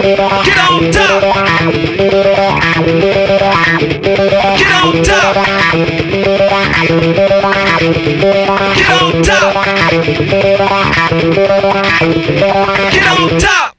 Get on top. Get on top. Get on top. Get on top.